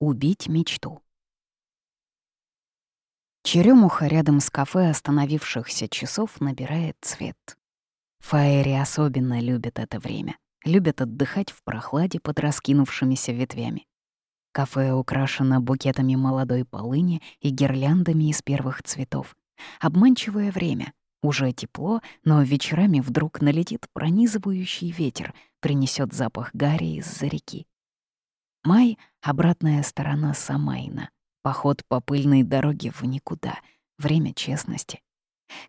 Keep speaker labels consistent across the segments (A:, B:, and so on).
A: Убить мечту. Черемуха рядом с кафе остановившихся часов набирает цвет. Фаэри особенно любят это время. Любят отдыхать в прохладе под раскинувшимися ветвями. Кафе украшено букетами молодой полыни и гирляндами из первых цветов. Обманчивое время. Уже тепло, но вечерами вдруг налетит пронизывающий ветер, принесет запах гари из-за реки. Май — обратная сторона Самайна. Поход по пыльной дороге в никуда. Время честности.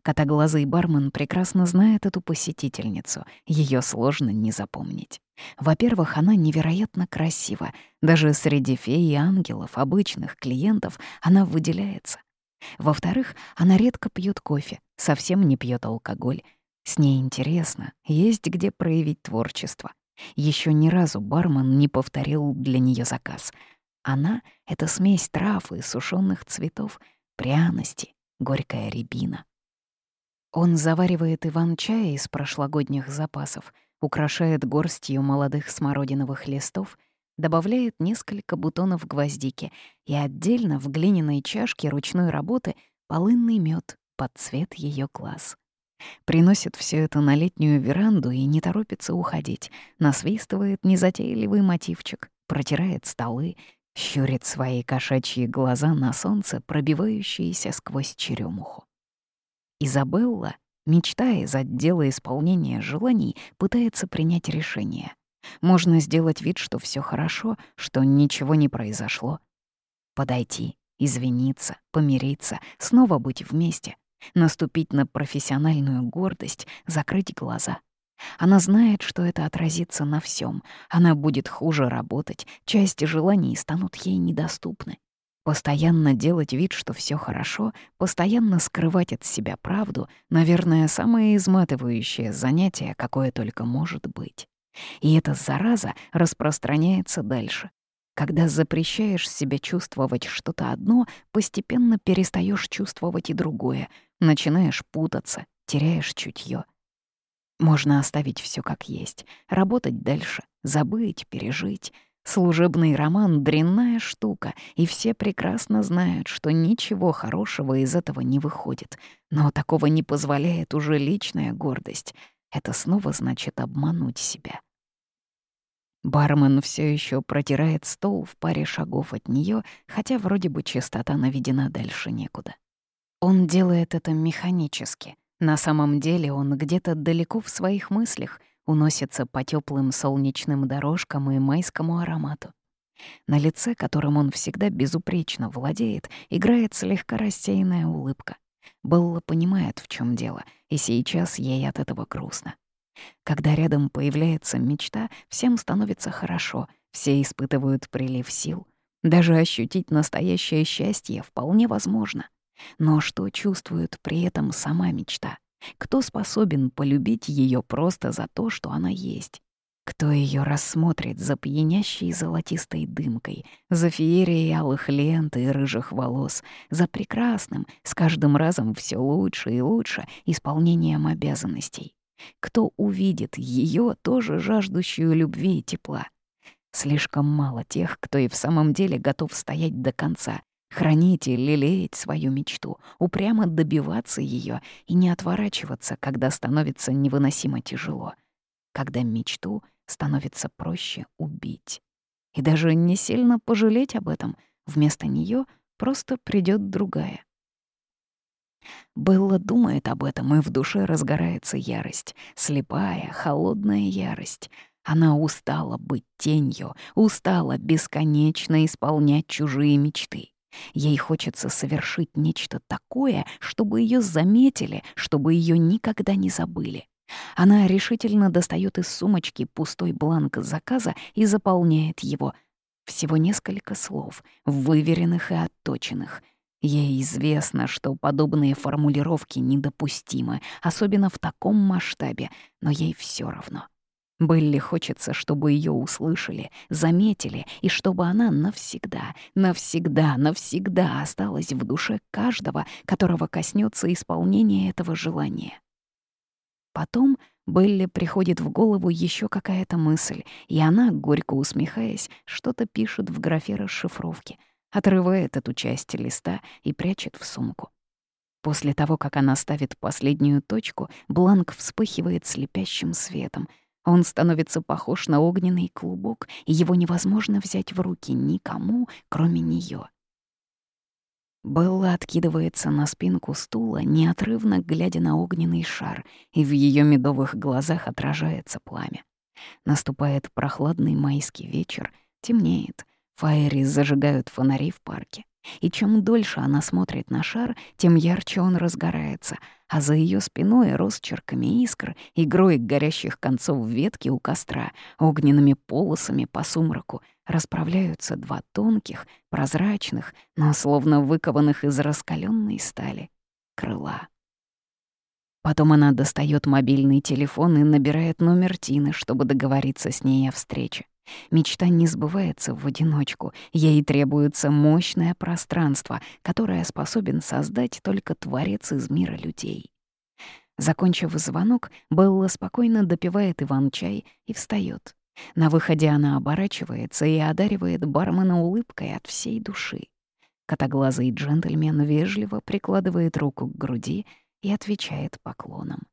A: Котоглазый бармен прекрасно знает эту посетительницу. Ее сложно не запомнить. Во-первых, она невероятно красива. Даже среди фей и ангелов, обычных клиентов, она выделяется. Во-вторых, она редко пьет кофе, совсем не пьет алкоголь. С ней интересно, есть где проявить творчество. Еще ни разу бармен не повторил для нее заказ. Она — это смесь трав и сушеных цветов, пряности, горькая рябина. Он заваривает иван-чай из прошлогодних запасов, украшает горстью молодых смородиновых листов, добавляет несколько бутонов гвоздики и отдельно в глиняной чашке ручной работы полынный мед под цвет ее глаз. Приносит все это на летнюю веранду и не торопится уходить. Насвистывает незатейливый мотивчик, протирает столы, щурит свои кошачьи глаза на солнце, пробивающиеся сквозь черемуху. Изабелла, мечтая из отдела исполнения желаний, пытается принять решение. Можно сделать вид, что все хорошо, что ничего не произошло. Подойти, извиниться, помириться, снова быть вместе — наступить на профессиональную гордость, закрыть глаза. Она знает, что это отразится на всем. Она будет хуже работать, части желаний станут ей недоступны. Постоянно делать вид, что все хорошо, постоянно скрывать от себя правду, наверное, самое изматывающее занятие, какое только может быть. И эта зараза распространяется дальше. Когда запрещаешь себе чувствовать что-то одно, постепенно перестаешь чувствовать и другое, начинаешь путаться, теряешь чутье. Можно оставить все как есть, работать дальше, забыть, пережить. Служебный роман — дрянная штука, и все прекрасно знают, что ничего хорошего из этого не выходит. Но такого не позволяет уже личная гордость. Это снова значит обмануть себя. Бармен все еще протирает стол в паре шагов от нее, хотя вроде бы чистота наведена дальше некуда. Он делает это механически. На самом деле он где-то далеко в своих мыслях уносится по теплым солнечным дорожкам и майскому аромату. На лице, которым он всегда безупречно владеет, играет слегка рассеянная улыбка. Белла понимает, в чем дело, и сейчас ей от этого грустно. Когда рядом появляется мечта, всем становится хорошо, все испытывают прилив сил. Даже ощутить настоящее счастье вполне возможно. Но что чувствует при этом сама мечта? Кто способен полюбить ее просто за то, что она есть? Кто ее рассмотрит за пьянящей золотистой дымкой, за феерией алых лент и рыжих волос, за прекрасным, с каждым разом все лучше и лучше исполнением обязанностей? Кто увидит ее, тоже жаждущую любви и тепла? Слишком мало тех, кто и в самом деле готов стоять до конца, хранить и лелеять свою мечту, упрямо добиваться ее и не отворачиваться, когда становится невыносимо тяжело, когда мечту становится проще убить. И даже не сильно пожалеть об этом, вместо нее просто придет другая. Белла думает об этом, и в душе разгорается ярость. Слепая, холодная ярость. Она устала быть тенью, устала бесконечно исполнять чужие мечты. Ей хочется совершить нечто такое, чтобы ее заметили, чтобы ее никогда не забыли. Она решительно достает из сумочки пустой бланк заказа и заполняет его. Всего несколько слов, выверенных и отточенных — Ей известно, что подобные формулировки недопустимы, особенно в таком масштабе, но ей все равно. Белли хочется, чтобы ее услышали, заметили, и чтобы она навсегда, навсегда, навсегда осталась в душе каждого, которого коснется исполнение этого желания. Потом Белле приходит в голову еще какая-то мысль, и она, горько усмехаясь, что-то пишет в графе расшифровки, отрывает эту часть листа и прячет в сумку. После того, как она ставит последнюю точку, бланк вспыхивает слепящим светом. Он становится похож на огненный клубок, и его невозможно взять в руки никому, кроме нее. Белла откидывается на спинку стула, неотрывно глядя на огненный шар, и в ее медовых глазах отражается пламя. Наступает прохладный майский вечер, темнеет, фаери зажигают фонари в парке. И чем дольше она смотрит на шар, тем ярче он разгорается, а за ее спиной росчерками искр, игрой горящих концов ветки у костра, огненными полосами по сумраку расправляются два тонких, прозрачных, но словно выкованных из раскаленной стали, крыла. Потом она достает мобильный телефон и набирает номер Тины, чтобы договориться с ней о встрече. Мечта не сбывается в одиночку, ей требуется мощное пространство, которое способен создать только Творец из мира людей. Закончив звонок, Белла спокойно допивает Иван-чай и встает. На выходе она оборачивается и одаривает бармена улыбкой от всей души. Котоглазый джентльмен вежливо прикладывает руку к груди и отвечает поклоном.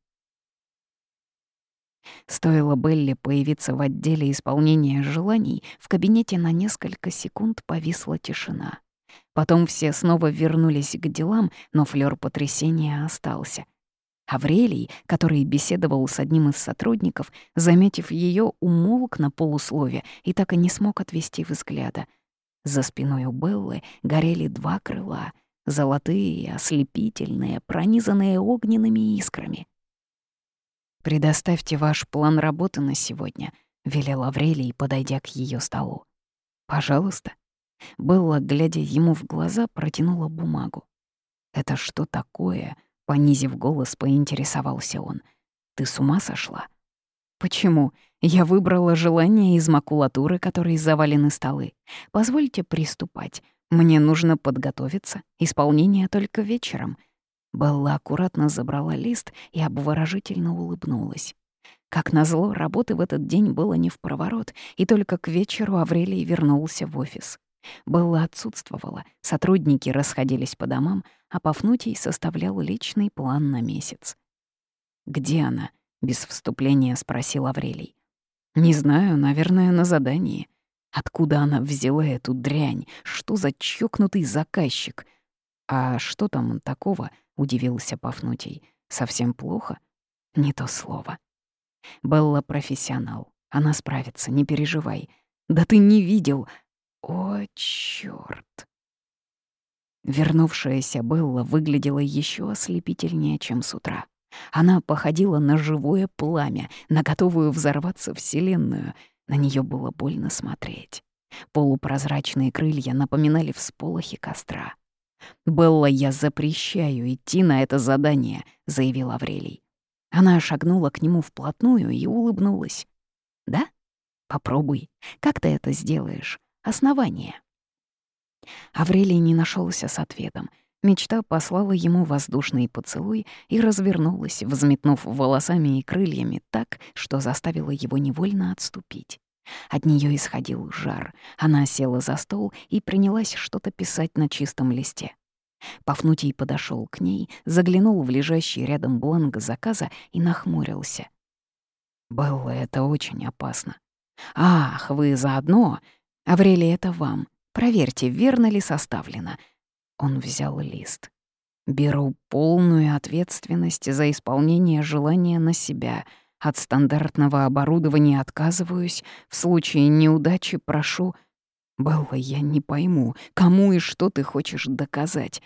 A: Стоило Белли появиться в отделе исполнения желаний, в кабинете на несколько секунд повисла тишина. Потом все снова вернулись к делам, но флёр потрясения остался. Аврелий, который беседовал с одним из сотрудников, заметив ее, умолк на полуслове и так и не смог отвести взгляда. За спиной у Беллы горели два крыла — золотые, ослепительные, пронизанные огненными искрами. «Предоставьте ваш план работы на сегодня», — велел Аврелий, подойдя к ее столу. «Пожалуйста». Белла, глядя ему в глаза, протянула бумагу. «Это что такое?» — понизив голос, поинтересовался он. «Ты с ума сошла?» «Почему? Я выбрала желание из макулатуры, которой завалены столы. Позвольте приступать. Мне нужно подготовиться. Исполнение только вечером. Белла аккуратно забрала лист и обворожительно улыбнулась. Как назло, работы в этот день было не в проворот, и только к вечеру Аврелий вернулся в офис. Белла отсутствовала, сотрудники расходились по домам, а Пафнутий составлял личный план на месяц. «Где она?» — без вступления спросил Аврелий. «Не знаю, наверное, на задании. Откуда она взяла эту дрянь? Что за чокнутый заказчик? А что там такого, — удивился Пафнутий. «Совсем плохо?» «Не то слово». «Белла профессионал. Она справится, не переживай. Да ты не видел...» «О, чёрт!» Вернувшаяся Белла выглядела еще ослепительнее, чем с утра. Она походила на живое пламя, на готовую взорваться вселенную. На нее было больно смотреть. Полупрозрачные крылья напоминали всполохи костра. «Белла, я запрещаю идти на это задание», — заявил Аврелий. Она шагнула к нему вплотную и улыбнулась. «Да? Попробуй. Как ты это сделаешь? Основание». Аврелий не нашелся с ответом. Мечта послала ему воздушный поцелуй и развернулась, взметнув волосами и крыльями так, что заставила его невольно отступить. От нее исходил жар. Она села за стол и принялась что-то писать на чистом листе. Пафнутий подошел к ней, заглянул в лежащий рядом бланк заказа и нахмурился. «Белла, это очень опасно». «Ах, вы заодно? Аврелий, это вам. Проверьте, верно ли составлено». Он взял лист. «Беру полную ответственность за исполнение желания на себя», от стандартного оборудования отказываюсь, в случае неудачи прошу... Белла, я не пойму, кому и что ты хочешь доказать.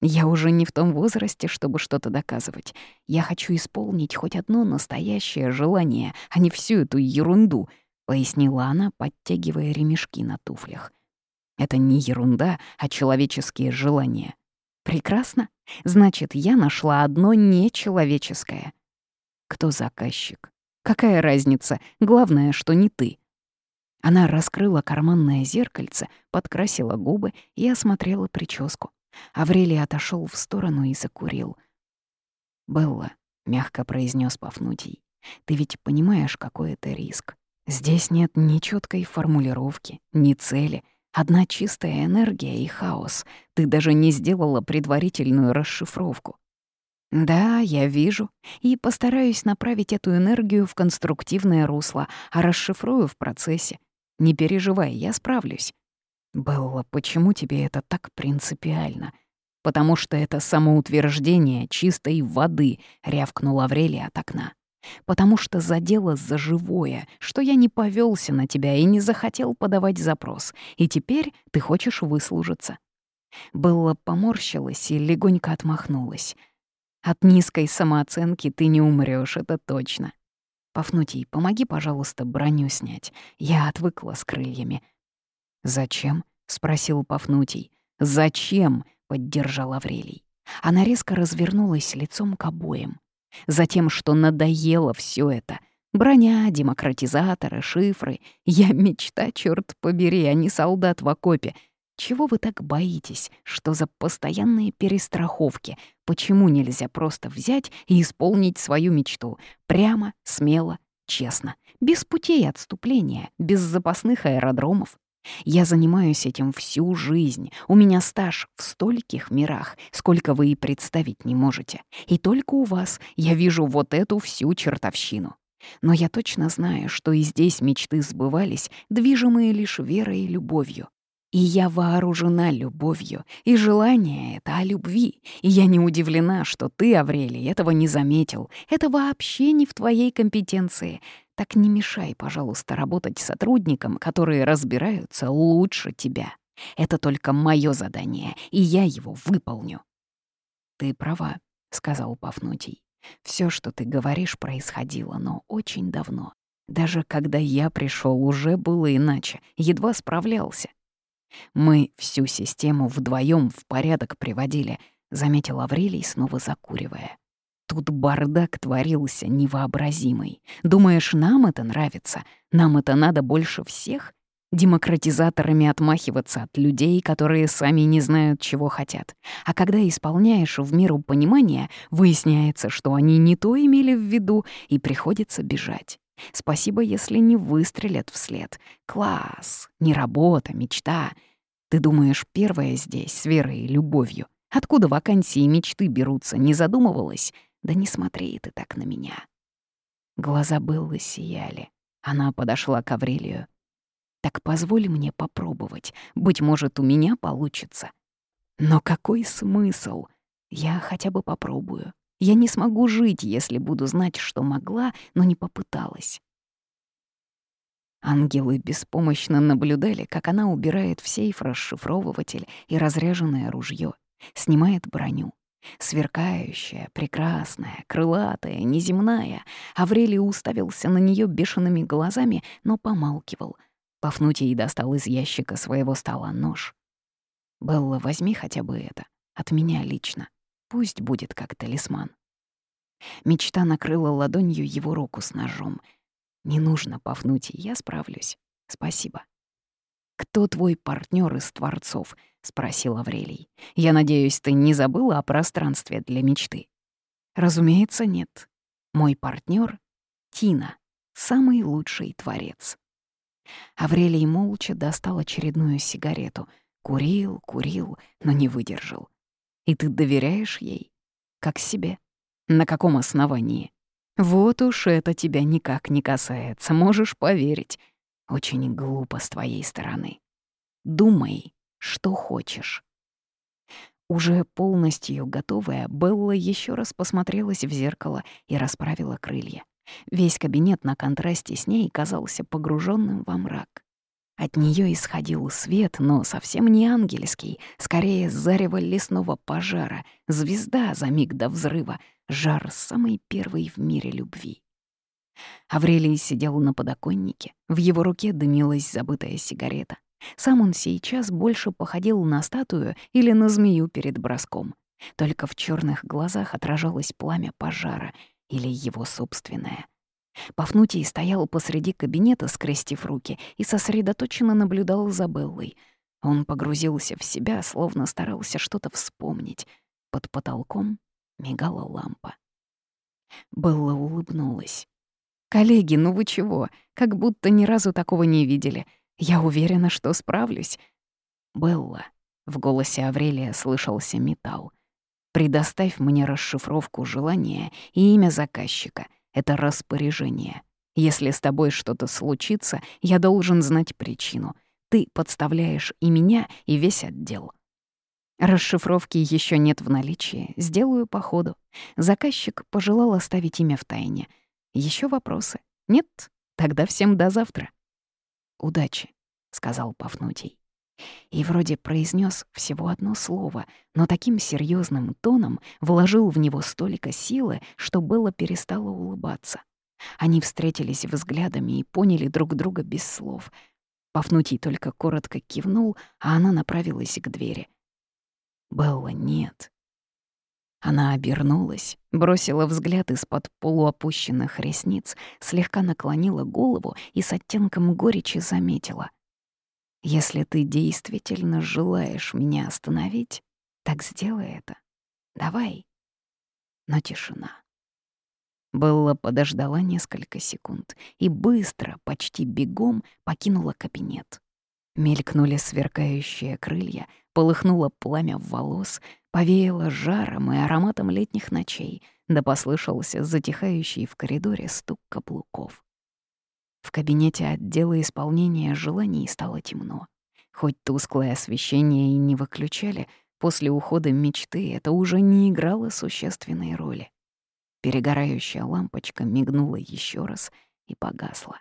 A: Я уже не в том возрасте, чтобы что-то доказывать. Я хочу исполнить хоть одно настоящее желание, а не всю эту ерунду, пояснила она, подтягивая ремешки на туфлях. Это не ерунда, а человеческие желания. Прекрасно. Значит, я нашла одно нечеловеческое. Кто заказчик? Какая разница? Главное, что не ты. Она раскрыла карманное зеркальце, подкрасила губы и осмотрела прическу. Аврелий отошел в сторону и закурил. «Белла», — мягко произнес Пафнутий, Ты ведь понимаешь, какой это риск. Здесь нет ни четкой формулировки, ни цели. Одна чистая энергия и хаос. Ты даже не сделала предварительную расшифровку. Да, я вижу, и постараюсь направить эту энергию в конструктивное русло, а расшифрую в процессе. Не переживай, я справлюсь. Белла, почему тебе это так принципиально? Потому что это самоутверждение чистой воды, рявкнула Аврелия от окна. Потому что задело за живое, что я не повелся на тебя и не захотел подавать запрос, и теперь ты хочешь выслужиться. Белла поморщилась и легонько отмахнулась. От низкой самооценки ты не умрёшь, это точно. Пафнутий, помоги, пожалуйста, броню снять. Я отвыкла с крыльями. Зачем? спросил Пафнутий. Зачем? поддержал Аврелий. Она резко развернулась лицом к обоим. Затем, что надоело все это. Броня, демократизаторы, шифры. Я мечта, черт побери, а не солдат в окопе. Чего вы так боитесь? Что за постоянные перестраховки? Почему нельзя просто взять и исполнить свою мечту? Прямо, смело, честно. Без путей отступления, без запасных аэродромов. Я занимаюсь этим всю жизнь. У меня стаж в стольких мирах, сколько вы и представить не можете. И только у вас я вижу вот эту всю чертовщину. Но я точно знаю, что и здесь мечты сбывались, движимые лишь верой и любовью. И я вооружена любовью, и желание это о любви. И я не удивлена, что ты, Аврелий, этого не заметил. Это вообще не в твоей компетенции. Так не мешай, пожалуйста, работать сотрудникам, которые разбираются лучше тебя. Это только мое задание, и я его выполню. Ты права, сказал Пафнутий. Все, что ты говоришь, происходило, но очень давно. Даже когда я пришел, уже было иначе, едва справлялся. Мы всю систему вдвоем в порядок приводили, заметил Аврелий, снова закуривая. Тут бардак творился невообразимый. Думаешь, нам это нравится? Нам это надо больше всех? Демократизаторами отмахиваться от людей, которые сами не знают, чего хотят. А когда исполняешь в меру понимания, выясняется, что они не то имели в виду, и приходится бежать. Спасибо, если не выстрелят вслед. Класс, не работа, мечта. Ты думаешь, первая здесь с верой и любовью. Откуда вакансии и мечты берутся, не задумывалась? Да не смотри ты так на меня. Глаза Беллы сияли. Она подошла к Аврелию. «Так позволь мне попробовать. Быть может, у меня получится». «Но какой смысл? Я хотя бы попробую. Я не смогу жить, если буду знать, что могла, но не попыталась. Ангелы беспомощно наблюдали, как она убирает в сейф расшифровыватель и разряженное ружье, снимает броню. Сверкающая, прекрасная, крылатая, неземная. Аврелий уставился на нее бешеными глазами, но помалкивал. Пафнутий достал из ящика своего стола нож. «Белла, возьми хотя бы это. От меня лично. Пусть будет как талисман. Мечта накрыла ладонью его руку с ножом. «Не нужно, Пафнутий, я справлюсь. Спасибо». «Кто твой партнер из Творцов?» — спросил Аврелий. «Я надеюсь, ты не забыла о пространстве для мечты?» «Разумеется, нет. Мой партнер Тина, самый лучший творец». Аврелий молча достал очередную сигарету. Курил, курил, но не выдержал. И ты доверяешь ей? Как себе? На каком основании? Вот уж это тебя никак не касается, можешь поверить. Очень глупо с твоей стороны. Думай, что хочешь. Уже полностью готовая, Белла еще раз посмотрелась в зеркало и расправила крылья. Весь кабинет на контрасте с ней казался погруженным во мрак. От нее исходил свет, но совсем не ангельский, скорее зарево лесного пожара, звезда за миг до взрыва, жар самой первой в мире любви. Аврелий сидел на подоконнике, в его руке дымилась забытая сигарета. Сам он сейчас больше походил на статую или на змею перед броском. Только в черных глазах отражалось пламя пожара или его собственное — Пафнутий стоял посреди кабинета, скрестив руки, и сосредоточенно наблюдал за Беллой. Он погрузился в себя, словно старался что-то вспомнить. Под потолком мигала лампа. Белла улыбнулась. «Коллеги, ну вы чего? Как будто ни разу такого не видели. Я уверена, что справлюсь». «Белла», — в голосе Аврелия слышался металл, «предоставь мне расшифровку желания и имя заказчика. Это распоряжение. Если с тобой что-то случится, я должен знать причину. Ты подставляешь и меня, и весь отдел. Расшифровки еще нет в наличии, сделаю по ходу. Заказчик пожелал оставить имя в тайне. Еще вопросы? Нет? Тогда всем до завтра. Удачи, сказал Пафнутий. И вроде произнес всего одно слово, но таким серьезным тоном вложил в него столько силы, что Белла перестала улыбаться. Они встретились взглядами и поняли друг друга без слов. Пафнутий только коротко кивнул, а она направилась к двери. «Белла, нет». Она обернулась, бросила взгляд из-под полуопущенных ресниц, слегка наклонила голову и с оттенком горечи заметила. «Если ты действительно желаешь меня остановить, так сделай это. Давай». Но тишина. Белла подождала несколько секунд и быстро, почти бегом покинула кабинет. Мелькнули сверкающие крылья, полыхнуло пламя волос, повеяло жаром и ароматом летних ночей, да послышался затихающий в коридоре стук каблуков. В кабинете отдела исполнения желаний стало темно. Хоть тусклое освещение и не выключали, после ухода мечты это уже не играло существенной роли. Перегорающая лампочка мигнула еще раз и погасла.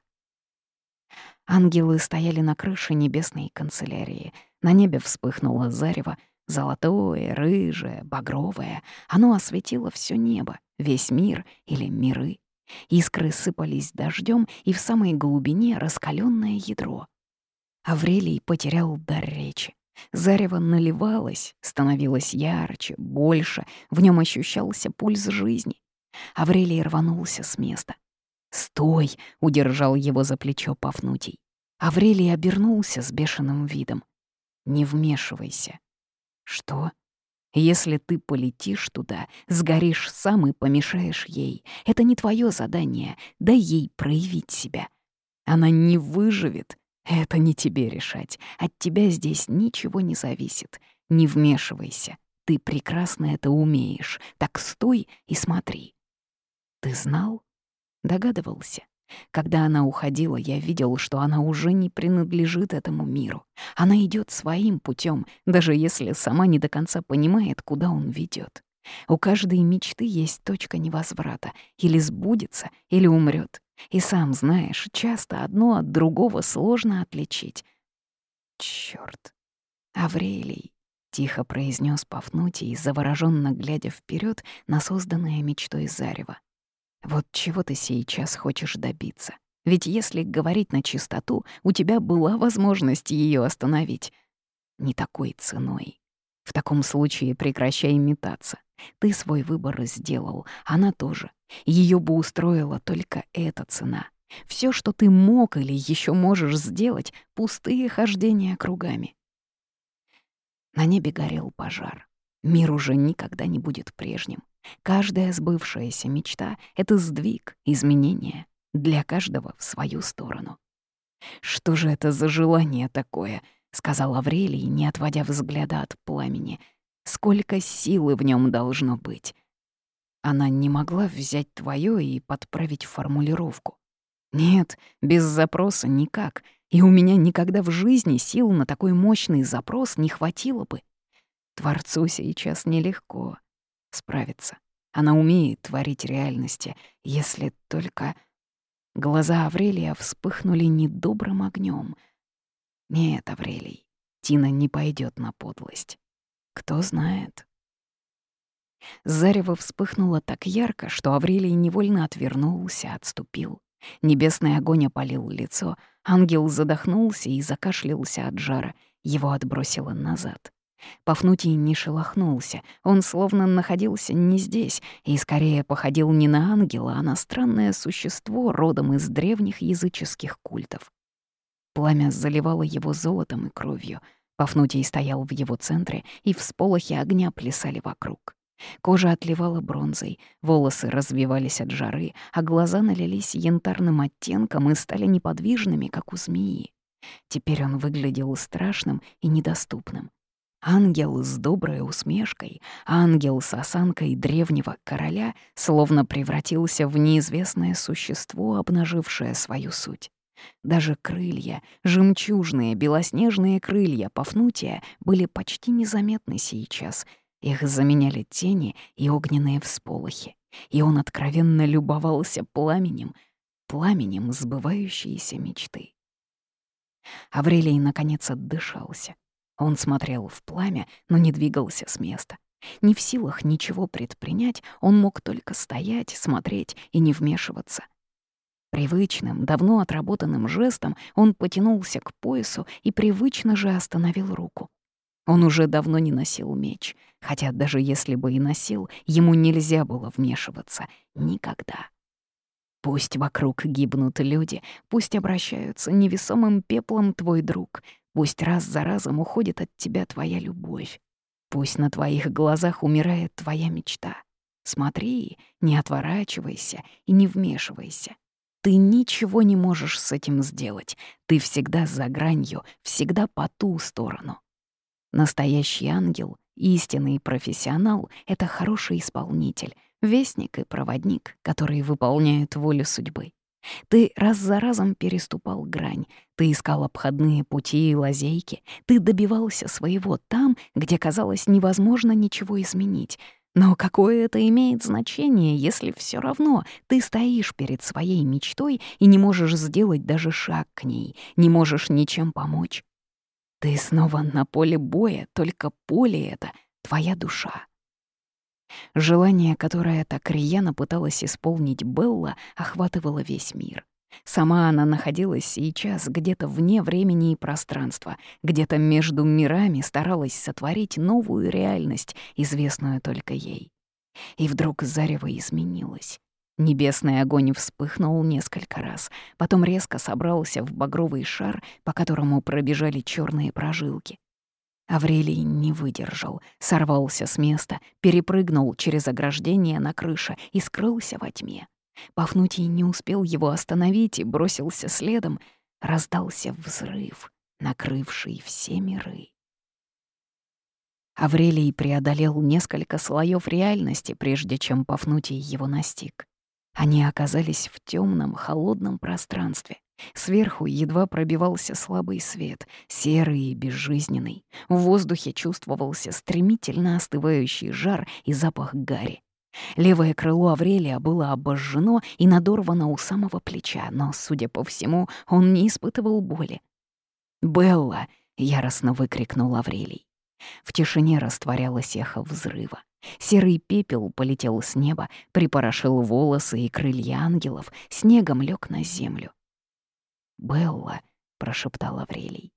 A: Ангелы стояли на крыше небесной канцелярии. На небе вспыхнуло зарево, золотое, рыжее, багровое. Оно осветило все небо, весь мир или миры. Искры сыпались дождем, и в самой глубине раскаленное ядро. Аврелий потерял дар речи. Зарево наливалось, становилось ярче, больше, в нем ощущался пульс жизни. Аврелий рванулся с места. «Стой!» — удержал его за плечо Пафнутий. Аврелий обернулся с бешеным видом. «Не вмешивайся». «Что?» «Если ты полетишь туда, сгоришь сам и помешаешь ей. Это не твое задание, дай ей проявить себя. Она не выживет, это не тебе решать. От тебя здесь ничего не зависит. Не вмешивайся. Ты прекрасно это умеешь. Так стой и смотри. Ты знал? Догадывался. Когда она уходила, я видел, что она уже не принадлежит этому миру. Она идет своим путем, даже если сама не до конца понимает, куда он ведет. У каждой мечты есть точка невозврата. Или сбудется, или умрет. И сам знаешь, часто одно от другого сложно отличить. Чёрт. Аврелий, тихо произнес Пафнутий, завороженно глядя вперед на созданное мечтой зарево. Вот чего ты сейчас хочешь добиться? Ведь если говорить на чистоту, у тебя была возможность ее остановить. Не такой ценой. В таком случае прекращай метаться. Ты свой выбор сделал, она тоже. Ее бы устроила только эта цена. Все, что ты мог или еще можешь сделать, пустые хождения кругами. На небе горел пожар. Мир уже никогда не будет прежним. Каждая сбывшаяся мечта — это сдвиг, изменение. Для каждого в свою сторону. «Что же это за желание такое?» — сказал Аврелий, не отводя взгляда от пламени. «Сколько силы в нем должно быть?» Она не могла взять твое и подправить формулировку. Нет, без запроса никак. И у меня никогда в жизни сил на такой мощный запрос не хватило бы. Творцу сейчас нелегко справиться. Она умеет творить реальности, если только... Глаза Аврелия вспыхнули недобрым огнем. Нет, Аврелий, Тина не пойдет на подлость. Кто знает. Зарево вспыхнуло так ярко, что Аврелий невольно отвернулся, отступил. Небесный огонь опалил лицо, ангел задохнулся и закашлялся от жара, его отбросило назад. Пафнутий не шелохнулся, он словно находился не здесь и скорее походил не на ангела, а на странное существо родом из древних языческих культов. Пламя заливало его золотом и кровью. Пафнутий стоял в его центре, и всполохи огня плясали вокруг. Кожа отливала бронзой, волосы развивались от жары, а глаза налились янтарным оттенком и стали неподвижными, как у змеи. Теперь он выглядел страшным и недоступным. Ангел с доброй усмешкой, ангел с осанкой древнего короля словно превратился в неизвестное существо, обнажившее свою суть. Даже крылья, жемчужные, белоснежные крылья Пафнутия были почти незаметны сейчас. Их заменяли тени и огненные всполохи. И он откровенно любовался пламенем, пламенем сбывающейся мечты. Аврелий, наконец, отдышался. Он смотрел в пламя, но не двигался с места. Не в силах ничего предпринять, он мог только стоять, смотреть и не вмешиваться. Привычным, давно отработанным жестом он потянулся к поясу и привычно же остановил руку. Он уже давно не носил меч, хотя даже если бы и носил, ему нельзя было вмешиваться. Никогда. Пусть вокруг гибнут люди, пусть обращаются невесомым пеплом твой друг, пусть раз за разом уходит от тебя твоя любовь, пусть на твоих глазах умирает твоя мечта. Смотри, не отворачивайся и не вмешивайся. Ты ничего не можешь с этим сделать. Ты всегда за гранью, всегда по ту сторону. Настоящий ангел, истинный профессионал — это хороший исполнитель, вестник и проводник, который выполняет волю судьбы. Ты раз за разом переступал грань, ты искал обходные пути и лазейки, ты добивался своего там, где казалось невозможно ничего изменить. Но какое это имеет значение, если все равно ты стоишь перед своей мечтой и не можешь сделать даже шаг к ней, не можешь ничем помочь? Ты снова на поле боя, только поле это — твоя душа. Желание, которое так рьяно пыталась исполнить Белла, охватывало весь мир. Сама она находилась сейчас где-то вне времени и пространства, где-то между мирами старалась сотворить новую реальность, известную только ей. И вдруг зарево изменилось. Небесный огонь вспыхнул несколько раз, потом резко собрался в багровый шар, по которому пробежали черные прожилки. Аврелий не выдержал, сорвался с места, перепрыгнул через ограждение на крыше и скрылся во тьме. Пафнутий не успел его остановить и бросился следом. Раздался взрыв, накрывший все миры. Аврелий преодолел несколько слоев реальности, прежде чем Пафнутий его настиг. Они оказались в темном, холодном пространстве. Сверху едва пробивался слабый свет, серый и безжизненный. В воздухе чувствовался стремительно остывающий жар и запах гари. Левое крыло Аврелия было обожжено и надорвано у самого плеча, но, судя по всему, он не испытывал боли. «Белла!» — яростно выкрикнул Аврелий. В тишине растворялось эхо взрыва. Серый пепел полетел с неба, припорошил волосы и крылья ангелов, снегом лег на землю. «Белла», — прошептал Аврелий.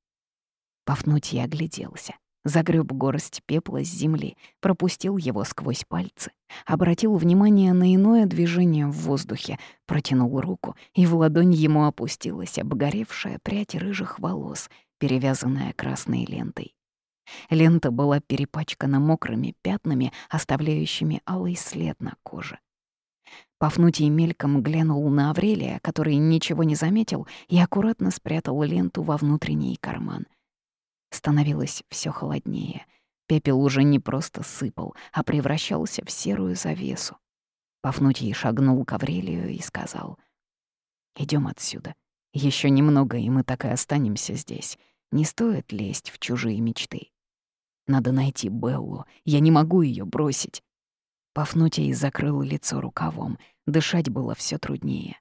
A: Пафнутий огляделся, загреб горсть пепла с земли, пропустил его сквозь пальцы, обратил внимание на иное движение в воздухе, протянул руку, и в ладонь ему опустилась обгоревшая прядь рыжих волос, перевязанная красной лентой. Лента была перепачкана мокрыми пятнами, оставляющими алый след на коже. Пафнутий мельком глянул на Аврелия, который ничего не заметил, и аккуратно спрятал ленту во внутренний карман. Становилось все холоднее. Пепел уже не просто сыпал, а превращался в серую завесу. Пафнутий шагнул к Аврелию и сказал, «Идем отсюда. Еще немного, и мы так и останемся здесь. Не стоит лезть в чужие мечты. Надо найти Беллу. Я не могу ее бросить». Пафнутий закрыл лицо рукавом. Дышать было все труднее.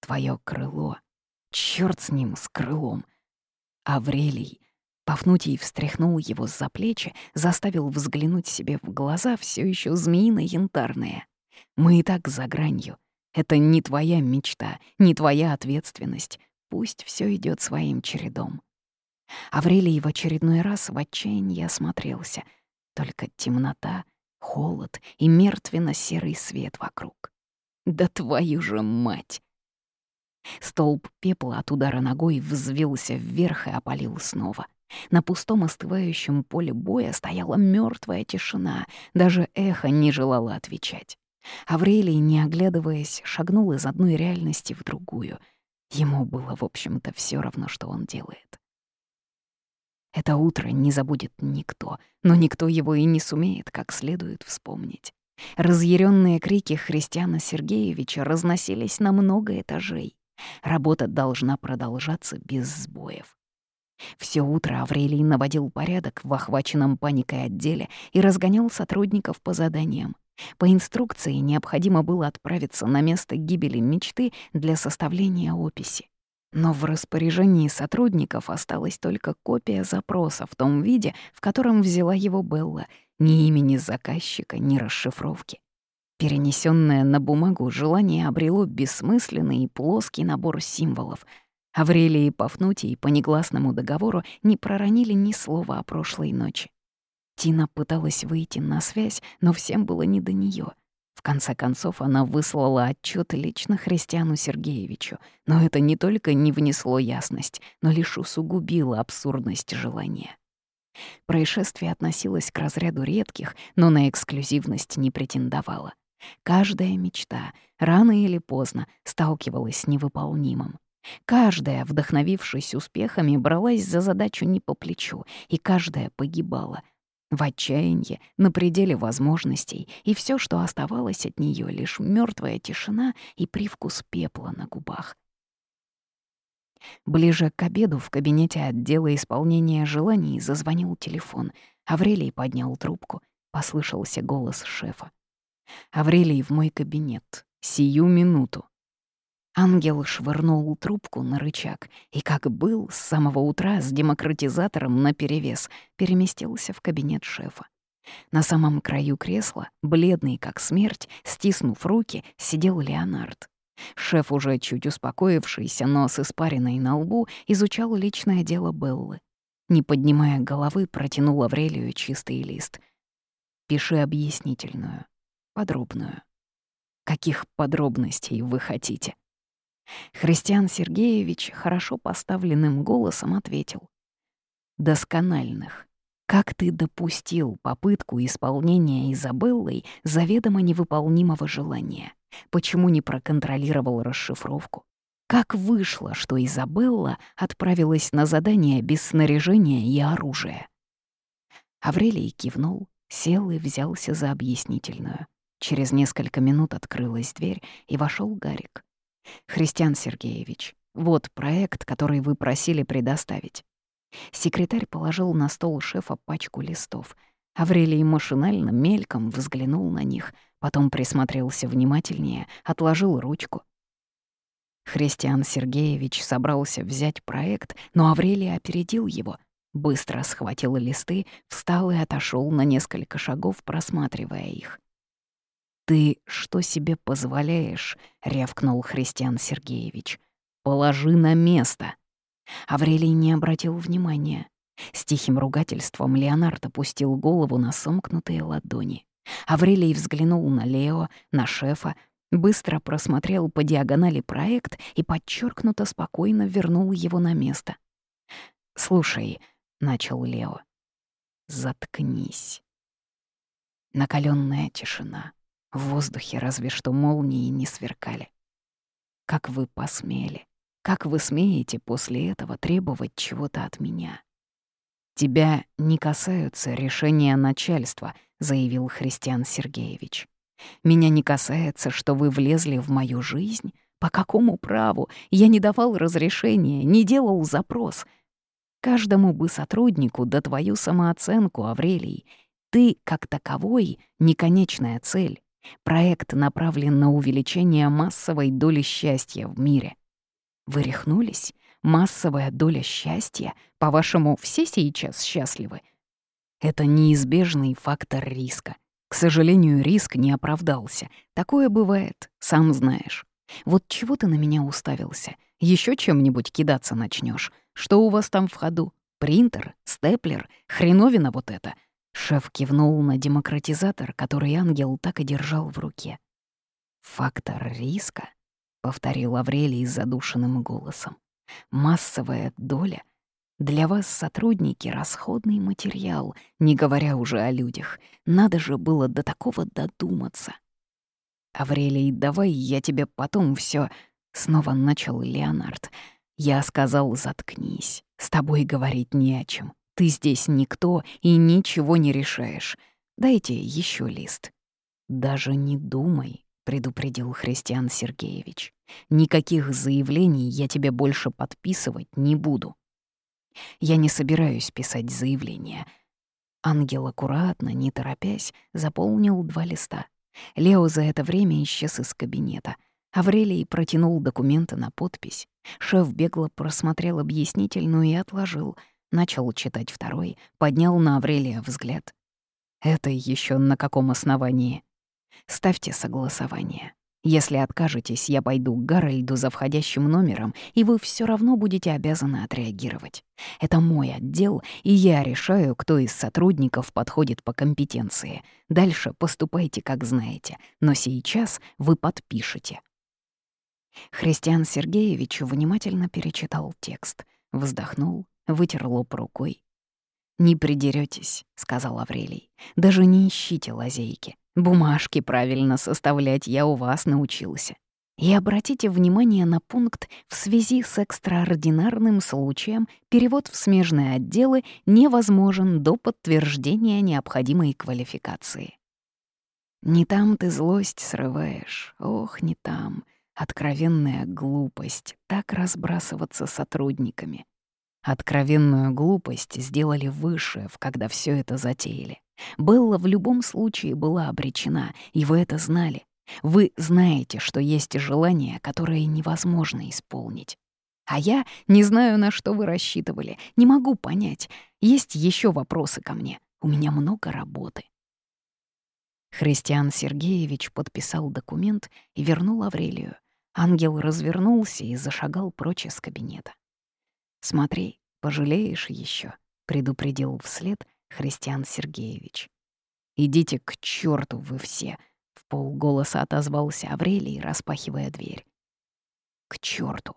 A: Твое крыло. Черт с ним, с крылом. Аврелий. Пафнутий встряхнул его за плечи, заставил взглянуть себе в глаза все еще змеино-янтарные. Мы и так за гранью. Это не твоя мечта, не твоя ответственность. Пусть все идет своим чередом. Аврелий в очередной раз в отчаянии осмотрелся. Только темнота, холод и мертвенно-серый свет вокруг. Да твою же мать! Столб пепла от удара ногой взвился вверх и опалил снова. На пустом остывающем поле боя стояла мертвая тишина, даже эхо не желало отвечать. Аврелий, не оглядываясь, шагнул из одной реальности в другую. Ему было, в общем-то, все равно, что он делает. Это утро не забудет никто, но никто его и не сумеет как следует вспомнить. Разъяренные крики Христиана Сергеевича разносились на много этажей. Работа должна продолжаться без сбоев. Все утро Аврелий наводил порядок в охваченном паникой отделе и разгонял сотрудников по заданиям. По инструкции необходимо было отправиться на место гибели мечты для составления описи. Но в распоряжении сотрудников осталась только копия запроса в том виде, в котором взяла его Белла, ни имени заказчика, ни расшифровки. Перенесенное на бумагу желание обрело бессмысленный и плоский набор символов. Аврелий и Пафнутий по негласному договору не проронили ни слова о прошлой ночи. Тина пыталась выйти на связь, но всем было не до нее. В конце концов, она выслала отчет лично Христиану Сергеевичу, но это не только не внесло ясность, но лишь усугубило абсурдность желания. Происшествие относилось к разряду редких, но на эксклюзивность не претендовало. Каждая мечта, рано или поздно, сталкивалась с невыполнимым. Каждая, вдохновившись успехами, бралась за задачу не по плечу, и каждая погибала — в отчаянии, на пределе возможностей, и все, что оставалось от нее, лишь мертвая тишина и привкус пепла на губах. Ближе к обеду в кабинете отдела исполнения желаний зазвонил телефон. Аврелий поднял трубку. Послышался голос шефа. «Аврелий в мой кабинет. Сию минуту». Ангел швырнул трубку на рычаг и, как был с самого утра с демократизатором наперевес, переместился в кабинет шефа. На самом краю кресла, бледный как смерть, стиснув руки, сидел Леонард. Шеф, уже чуть успокоившийся, но с испариной на лбу, изучал личное дело Беллы. Не поднимая головы, протянул Аврелию чистый лист. «Пиши объяснительную, подробную. Каких подробностей вы хотите?» Христиан Сергеевич хорошо поставленным голосом ответил. «Доскональных. Как ты допустил попытку исполнения Изабеллой заведомо невыполнимого желания? Почему не проконтролировал расшифровку? Как вышло, что Изабелла отправилась на задание без снаряжения и оружия?» Аврелий кивнул, сел и взялся за объяснительную. Через несколько минут открылась дверь, и вошел Гарик. «Христиан Сергеевич, вот проект, который вы просили предоставить». Секретарь положил на стол шефа пачку листов. Аврелий машинально, мельком взглянул на них, потом присмотрелся внимательнее, отложил ручку. Христиан Сергеевич собрался взять проект, но Аврелий опередил его. Быстро схватил листы, встал и отошел на несколько шагов, просматривая их. «Ты что себе позволяешь?» — рявкнул Христиан Сергеевич. «Положи на место!» Аврелий не обратил внимания. С тихим ругательством Леонард опустил голову на сомкнутые ладони. Аврелий взглянул на Лео, на шефа, быстро просмотрел по диагонали проект и подчеркнуто спокойно вернул его на место. «Слушай», — начал Лео, — «заткнись». Накаленная тишина. В воздухе разве что молнии не сверкали. Как вы посмели? Как вы смеете после этого требовать чего-то от меня? Тебя не касаются решения начальства, заявил Христиан Сергеевич. Меня не касается, что вы влезли в мою жизнь. По какому праву? Я не давал разрешения, не делал запрос. Каждому бы сотруднику да твою самооценку, Аврелий. Ты, как таковой, — не конечная цель. Проект направлен на увеличение массовой доли счастья в мире. Вы рехнулись? Массовая доля счастья? По-вашему, все сейчас счастливы? Это неизбежный фактор риска. К сожалению, риск не оправдался. Такое бывает, сам знаешь. Вот чего ты на меня уставился? Еще чем-нибудь кидаться начнешь? Что у вас там в ходу? Принтер? Степлер? Хреновина вот это — Шеф кивнул на демократизатор, который ангел так и держал в руке. «Фактор риска», — повторил Аврелий задушенным голосом. «Массовая доля? Для вас сотрудники — расходный материал, не говоря уже о людях. Надо же было до такого додуматься. «Аврелий, давай я тебе потом все. снова начал Леонард. Я сказал, заткнись. С тобой говорить не о чем. Ты здесь никто и ничего не решаешь. Дайте еще лист. Даже не думай, предупредил Христиан Сергеевич. Никаких заявлений я тебе больше подписывать не буду. Я не собираюсь писать заявление. Ангел аккуратно, не торопясь, заполнил два листа. Лео за это время исчез из кабинета. Аврелий протянул документы на подпись. Шеф бегло просмотрел объяснительную и отложил. Начал читать второй, поднял на Аврелия взгляд. «Это еще на каком основании?» «Ставьте согласование. Если откажетесь, я пойду к Гарольду за входящим номером, и вы все равно будете обязаны отреагировать. Это мой отдел, и я решаю, кто из сотрудников подходит по компетенции. Дальше поступайте, как знаете, но сейчас вы подпишете». Христиан Сергеевич внимательно перечитал текст, вздохнул, вытер лоб рукой. «Не придеретесь, сказал Аврелий. «Даже не ищите лазейки. Бумажки правильно составлять я у вас научился. И обратите внимание на пункт «В связи с экстраординарным случаем перевод в смежные отделы невозможен до подтверждения необходимой квалификации». Не там ты злость срываешь, ох, не там. Откровенная глупость — так разбрасываться сотрудниками. Откровенную глупость сделали выше, когда все это затеяли. Белла в любом случае была обречена, и вы это знали. Вы знаете, что есть желание, которое невозможно исполнить. А я не знаю, на что вы рассчитывали, не могу понять. Есть еще вопросы ко мне. У меня много работы. Христиан Сергеевич подписал документ и вернул Аврелию. Ангел развернулся и зашагал прочь из кабинета. «Смотри, пожалеешь еще, предупредил вслед Христиан Сергеевич. «Идите к черту вы все!» — в полголоса отозвался Аврелий, распахивая дверь. «К черту!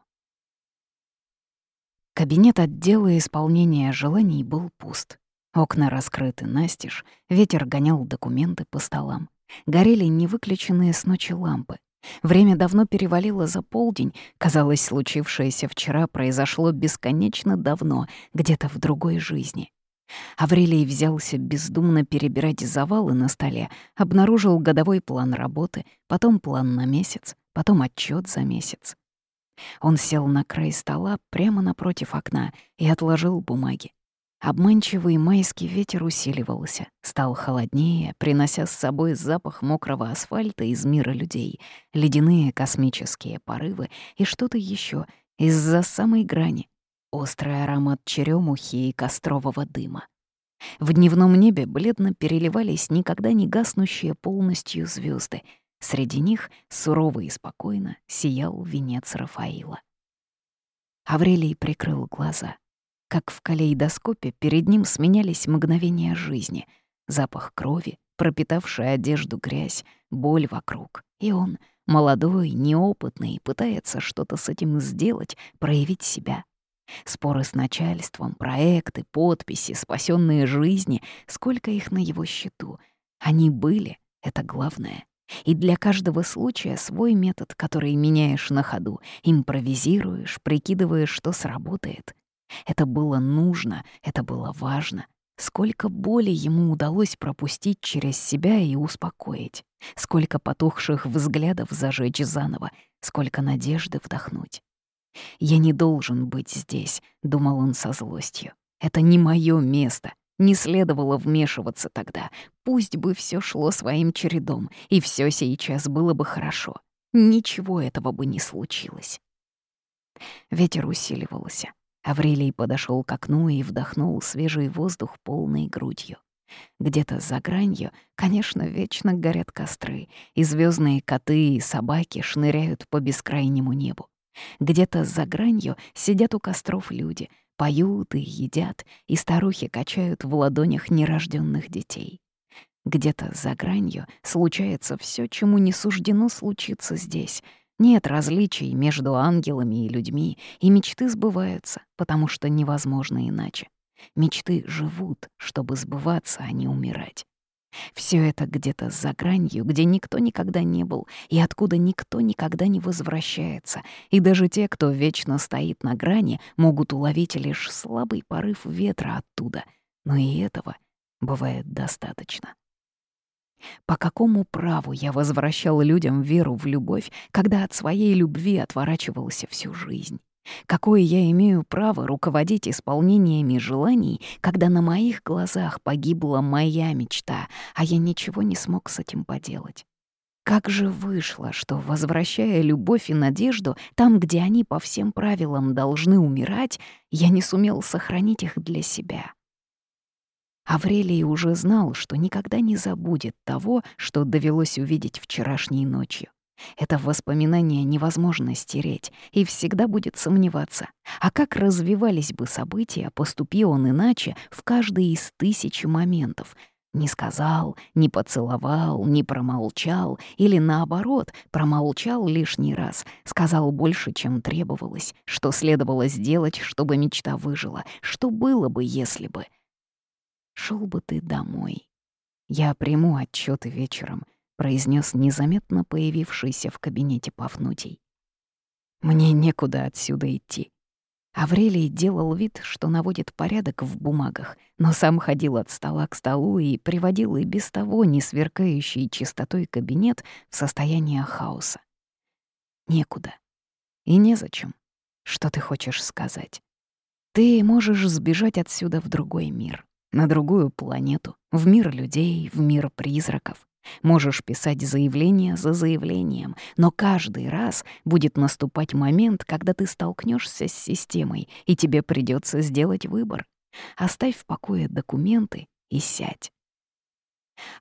A: Кабинет отдела исполнения желаний был пуст. Окна раскрыты настежь, ветер гонял документы по столам. Горели невыключенные с ночи лампы. Время давно перевалило за полдень. Казалось, случившееся вчера произошло бесконечно давно, где-то в другой жизни. Аврелий взялся бездумно перебирать завалы на столе, обнаружил годовой план работы, потом план на месяц, потом отчет за месяц. Он сел на край стола прямо напротив окна и отложил бумаги. Обманчивый майский ветер усиливался, стал холоднее, принося с собой запах мокрого асфальта из мира людей, ледяные космические порывы и что-то еще из-за самой грани, острый аромат черемухи и кострового дыма. В дневном небе бледно переливались никогда не гаснущие полностью звезды. Среди них сурово и спокойно сиял венец Рафаила. Аврелий прикрыл глаза. Как в калейдоскопе перед ним сменялись мгновения жизни. Запах крови, пропитавшая одежду грязь, боль вокруг. И он, молодой, неопытный, пытается что-то с этим сделать, проявить себя. Споры с начальством, проекты, подписи, спасенные жизни, сколько их на его счету. Они были, это главное. И для каждого случая свой метод, который меняешь на ходу, импровизируешь, прикидываешь, что сработает. Это было нужно, это было важно. Сколько боли ему удалось пропустить через себя и успокоить. Сколько потухших взглядов зажечь заново, сколько надежды вдохнуть. «Я не должен быть здесь», — думал он со злостью. «Это не мое место. Не следовало вмешиваться тогда. Пусть бы все шло своим чередом, и все сейчас было бы хорошо. Ничего этого бы не случилось». Ветер усиливался. Аврелий подошел к окну и вдохнул свежий воздух полной грудью. Где-то за гранью, конечно, вечно горят костры, и звездные коты и собаки шныряют по бескрайнему небу. Где-то за гранью сидят у костров люди, поют и едят, и старухи качают в ладонях нерожденных детей. Где-то за гранью случается все, чему не суждено случиться здесь. Нет различий между ангелами и людьми, и мечты сбываются, потому что невозможно иначе. Мечты живут, чтобы сбываться, а не умирать. Все это где-то за гранью, где никто никогда не был, и откуда никто никогда не возвращается. И даже те, кто вечно стоит на грани, могут уловить лишь слабый порыв ветра оттуда. Но и этого бывает достаточно. По какому праву я возвращал людям веру в любовь, когда от своей любви отворачивался всю жизнь? Какое я имею право руководить исполнениями желаний, когда на моих глазах погибла моя мечта, а я ничего не смог с этим поделать? Как же вышло, что, возвращая любовь и надежду там, где они по всем правилам должны умирать, я не сумел сохранить их для себя? Аврелий уже знал, что никогда не забудет того, что довелось увидеть вчерашней ночью. Это воспоминание невозможно стереть и всегда будет сомневаться. А как развивались бы события, поступи он иначе в каждый из тысячи моментов. Не сказал, не поцеловал, не промолчал, или наоборот, промолчал лишний раз, сказал больше, чем требовалось, что следовало сделать, чтобы мечта выжила, что было бы, если бы — Шел бы ты домой. Я приму отчеты вечером, произнес незаметно появившийся в кабинете Пафнутий. Мне некуда отсюда идти. Аврелий делал вид, что наводит порядок в бумагах, но сам ходил от стола к столу и приводил и без того не сверкающий чистотой кабинет в состояние хаоса. Некуда. И незачем. Что ты хочешь сказать? Ты можешь сбежать отсюда в другой мир на другую планету, в мир людей, в мир призраков. Можешь писать заявление за заявлением, но каждый раз будет наступать момент, когда ты столкнешься с системой, и тебе придется сделать выбор. Оставь в покое документы и сядь.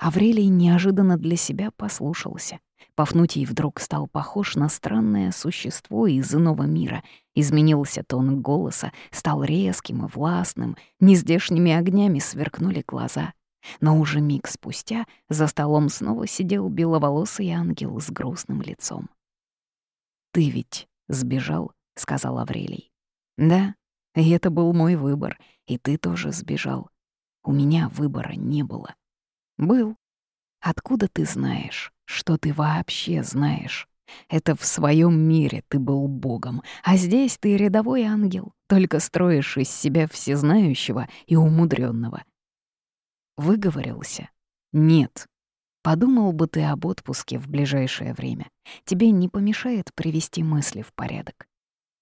A: Аврелий неожиданно для себя послушался. Пафнутий вдруг стал похож на странное существо из иного мира. Изменился тон голоса, стал резким и властным, нездешними огнями сверкнули глаза. Но уже миг спустя за столом снова сидел беловолосый ангел с грустным лицом. «Ты ведь сбежал», — сказал Аврелий. «Да, и это был мой выбор, и ты тоже сбежал. У меня выбора не было». «Был. Откуда ты знаешь, что ты вообще знаешь? Это в своем мире ты был богом, а здесь ты рядовой ангел, только строишь из себя всезнающего и умудренного. Выговорился? Нет. Подумал бы ты об отпуске в ближайшее время. Тебе не помешает привести мысли в порядок.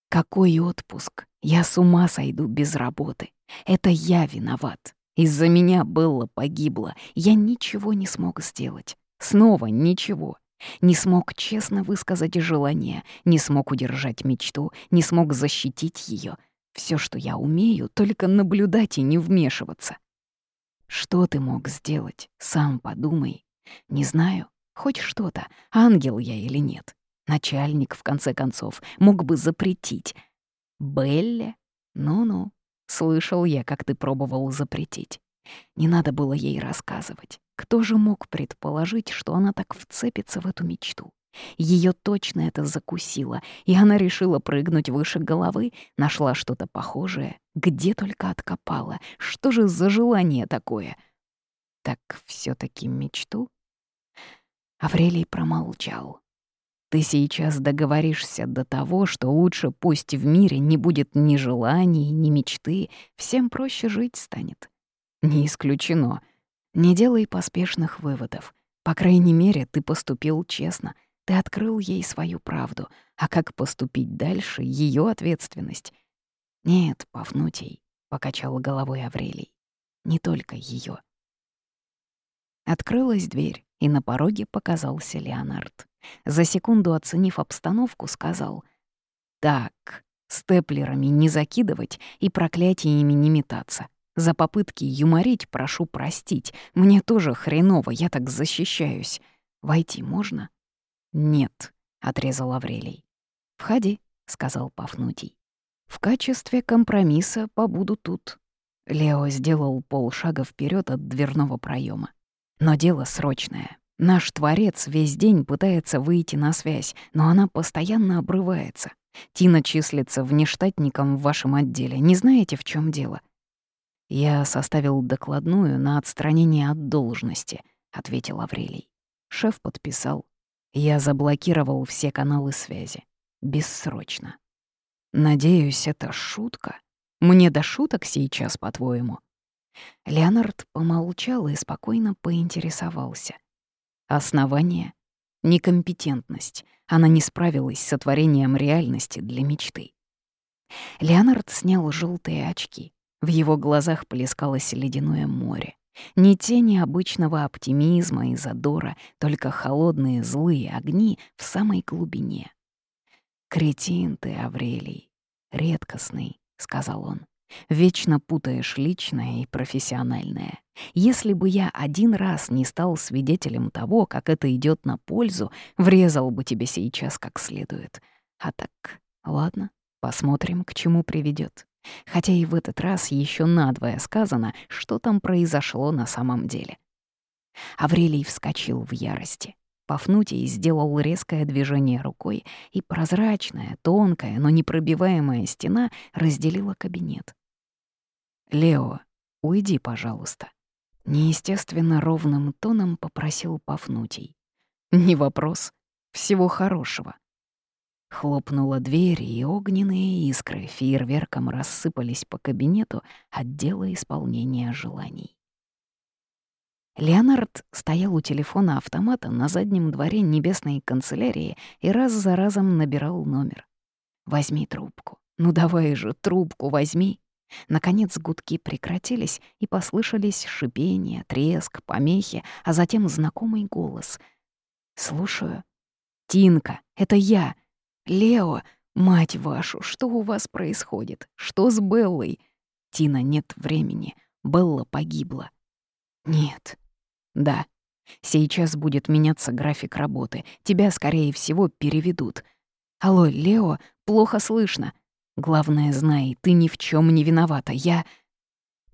A: Какой отпуск? Я с ума сойду без работы. Это я виноват. Из-за меня было погибло. Я ничего не смог сделать. Снова ничего. Не смог честно высказать желание, не смог удержать мечту, не смог защитить ее. Все, что я умею, только наблюдать и не вмешиваться. Что ты мог сделать? Сам подумай. Не знаю. Хоть что-то, ангел я или нет. Начальник, в конце концов, мог бы запретить. Белле? Ну-ну, Слышал я, как ты пробовал запретить. Не надо было ей рассказывать. Кто же мог предположить, что она так вцепится в эту мечту? Ее точно это закусило, и она решила прыгнуть выше головы, нашла что-то похожее, где только откопала. Что же за желание такое? Так все таки мечту? Аврелий промолчал. Ты сейчас договоришься до того, что лучше пусть в мире не будет ни желаний, ни мечты, всем проще жить станет. Не исключено. Не делай поспешных выводов. По крайней мере, ты поступил честно. Ты открыл ей свою правду. А как поступить дальше — ее ответственность. Нет, Пафнутий, — покачал головой Аврелий. Не только ее. Открылась дверь, и на пороге показался Леонард. За секунду оценив обстановку, сказал «Так, степлерами не закидывать и проклятиями не метаться. За попытки юморить прошу простить. Мне тоже хреново, я так защищаюсь. Войти можно?» «Нет», — отрезал Аврелий. «Входи», — сказал Пафнутий. «В качестве компромисса побуду тут». Лео сделал полшага вперед от дверного проема. «Но дело срочное. Наш творец весь день пытается выйти на связь, но она постоянно обрывается. Тина числится внештатником в вашем отделе. Не знаете, в чем дело? Я составил докладную на отстранение от должности, ответил Аврелий. Шеф подписал. Я заблокировал все каналы связи. Бессрочно. Надеюсь, это шутка. Мне до шуток сейчас, по-твоему? Леонард помолчал и спокойно поинтересовался. Основание — некомпетентность. Она не справилась с сотворением реальности для мечты. Леонард снял желтые очки. В его глазах плескалось ледяное море. Ни тени обычного оптимизма и задора, только холодные злые огни в самой глубине. «Кретин ты, Аврелий, редкостный», — сказал он. Вечно путаешь личное и профессиональное. Если бы я один раз не стал свидетелем того, как это идет на пользу, врезал бы тебе сейчас как следует. А так, ладно, посмотрим, к чему приведет. Хотя и в этот раз еще надвое сказано, что там произошло на самом деле. Аврелий вскочил в ярости. Пафнутий сделал резкое движение рукой, и прозрачная, тонкая, но непробиваемая стена разделила кабинет. «Лео, уйди, пожалуйста». Неестественно ровным тоном попросил Пафнутий. «Не вопрос. Всего хорошего». Хлопнула дверь, и огненные искры фейерверком рассыпались по кабинету отдела исполнения желаний. Леонард стоял у телефона автомата на заднем дворе небесной канцелярии и раз за разом набирал номер. «Возьми трубку. Ну давай же, трубку возьми». Наконец гудки прекратились, и послышались шипение, треск, помехи, а затем знакомый голос. «Слушаю». «Тинка, это я. Лео, мать вашу, что у вас происходит? Что с Беллой?» «Тина, нет времени. Белла погибла». «Нет». «Да. Сейчас будет меняться график работы. Тебя, скорее всего, переведут». «Алло, Лео, плохо слышно. Главное, знай, ты ни в чем не виновата. Я...»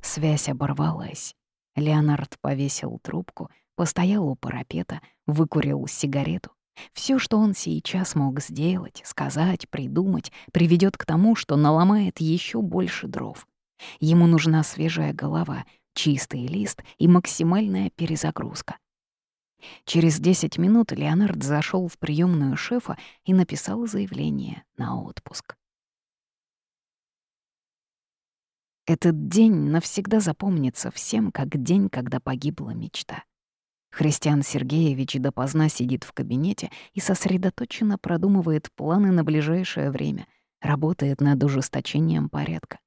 A: Связь оборвалась. Леонард повесил трубку, постоял у парапета, выкурил сигарету. Все, что он сейчас мог сделать, сказать, придумать, приведет к тому, что наломает еще больше дров. Ему нужна свежая голова, чистый лист и максимальная перезагрузка. Через 10 минут Леонард зашел в приемную шефа и написал заявление на отпуск. Этот день навсегда запомнится всем как день, когда погибла мечта. Христиан Сергеевич допоздна сидит в кабинете и сосредоточенно продумывает планы на ближайшее время, работает над ужесточением порядка.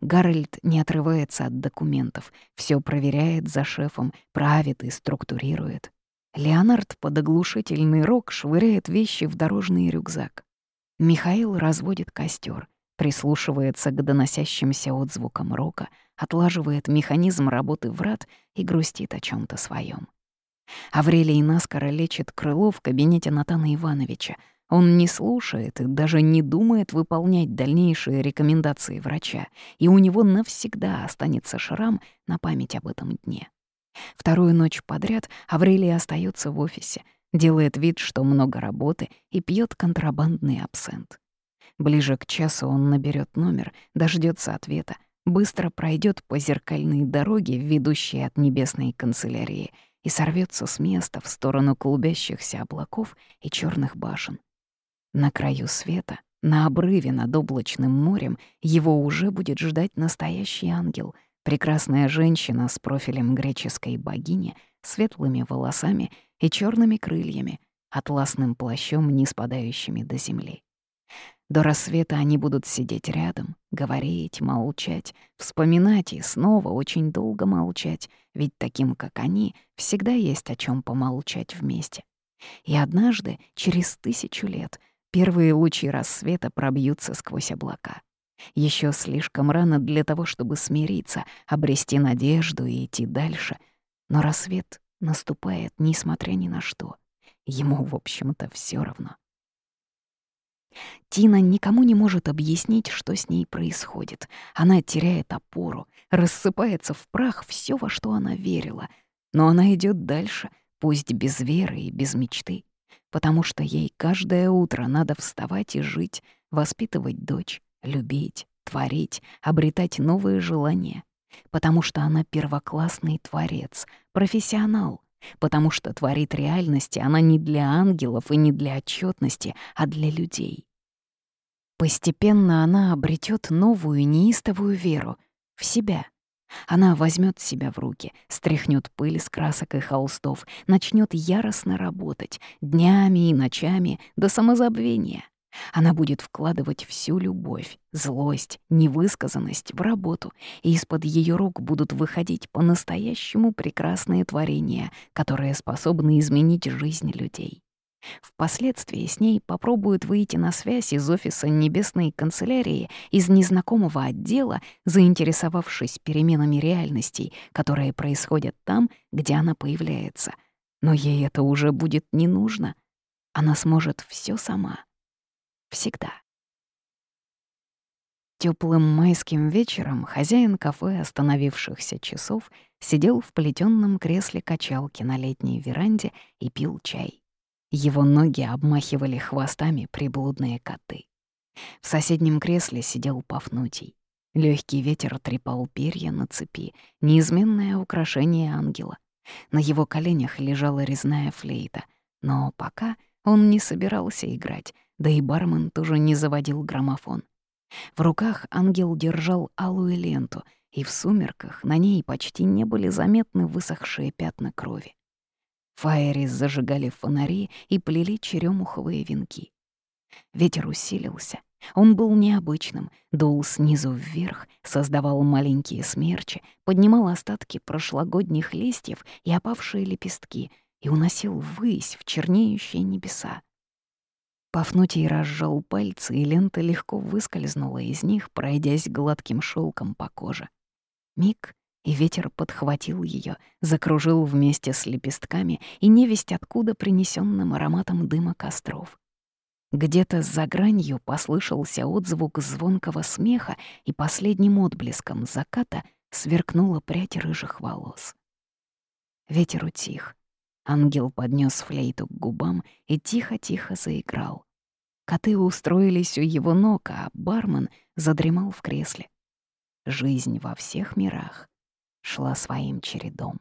A: Гарольд не отрывается от документов, все проверяет за шефом, правит и структурирует. Леонард под оглушительный рок швыряет вещи в дорожный рюкзак. Михаил разводит костер, прислушивается к доносящимся отзвукам рока, отлаживает механизм работы врат и грустит о чем то своем. Аврелий наскоро лечит крыло в кабинете Натана Ивановича. Он не слушает и даже не думает выполнять дальнейшие рекомендации врача, и у него навсегда останется шрам на память об этом дне. Вторую ночь подряд Аврелий остается в офисе, делает вид, что много работы, и пьет контрабандный абсент. Ближе к часу он наберет номер, дождется ответа, быстро пройдет по зеркальной дороге, ведущей от небесной канцелярии, и сорвется с места в сторону клубящихся облаков и черных башен. На краю света, на обрыве над облачным морем, его уже будет ждать настоящий ангел, прекрасная женщина с профилем греческой богини, светлыми волосами и черными крыльями, атласным плащом, не спадающими до земли. До рассвета они будут сидеть рядом, говорить, молчать, вспоминать и снова очень долго молчать, ведь таким, как они, всегда есть о чем помолчать вместе. И однажды, через тысячу лет, первые лучи рассвета пробьются сквозь облака. Еще слишком рано для того, чтобы смириться, обрести надежду и идти дальше. Но рассвет наступает, несмотря ни на что. Ему, в общем-то, все равно. Тина никому не может объяснить, что с ней происходит. Она теряет опору, рассыпается в прах все, во что она верила. Но она идет дальше, пусть без веры и без мечты, потому что ей каждое утро надо вставать и жить, воспитывать дочь, любить, творить, обретать новые желания, потому что она первоклассный творец, профессионал, потому что творит реальности она не для ангелов и не для отчетности, а для людей. Постепенно она обретет новую неистовую веру в себя. Она возьмет себя в руки, стряхнет пыль с красок и холстов, начнет яростно работать днями и ночами до самозабвения. Она будет вкладывать всю любовь, злость, невысказанность в работу, и из-под ее рук будут выходить по-настоящему прекрасные творения, которые способны изменить жизнь людей. Впоследствии с ней попробуют выйти на связь из офиса небесной канцелярии из незнакомого отдела, заинтересовавшись переменами реальностей, которые происходят там, где она появляется. Но ей это уже будет не нужно. Она сможет все сама. Всегда. Теплым майским вечером хозяин кафе остановившихся часов сидел в плетённом кресле качалки на летней веранде и пил чай. Его ноги обмахивали хвостами приблудные коты. В соседнем кресле сидел Пафнутий. Легкий ветер трепал перья на цепи, неизменное украшение ангела. На его коленях лежала резная флейта, но пока он не собирался играть, да и бармен тоже не заводил граммофон. В руках ангел держал алую ленту, и в сумерках на ней почти не были заметны высохшие пятна крови. Фаери зажигали фонари и плели черемуховые венки. Ветер усилился. Он был необычным, дул снизу вверх, создавал маленькие смерчи, поднимал остатки прошлогодних листьев и опавшие лепестки и уносил ввысь в чернеющие небеса. Пафнутий разжал пальцы, и лента легко выскользнула из них, пройдясь гладким шелком по коже. Миг, и ветер подхватил ее, закружил вместе с лепестками и невесть откуда принесенным ароматом дыма костров. Где-то за гранью послышался отзвук звонкого смеха, и последним отблеском заката сверкнула прядь рыжих волос. Ветер утих. Ангел поднес флейту к губам и тихо-тихо заиграл. Коты устроились у его ног, а бармен задремал в кресле. Жизнь во всех мирах шла своим чередом.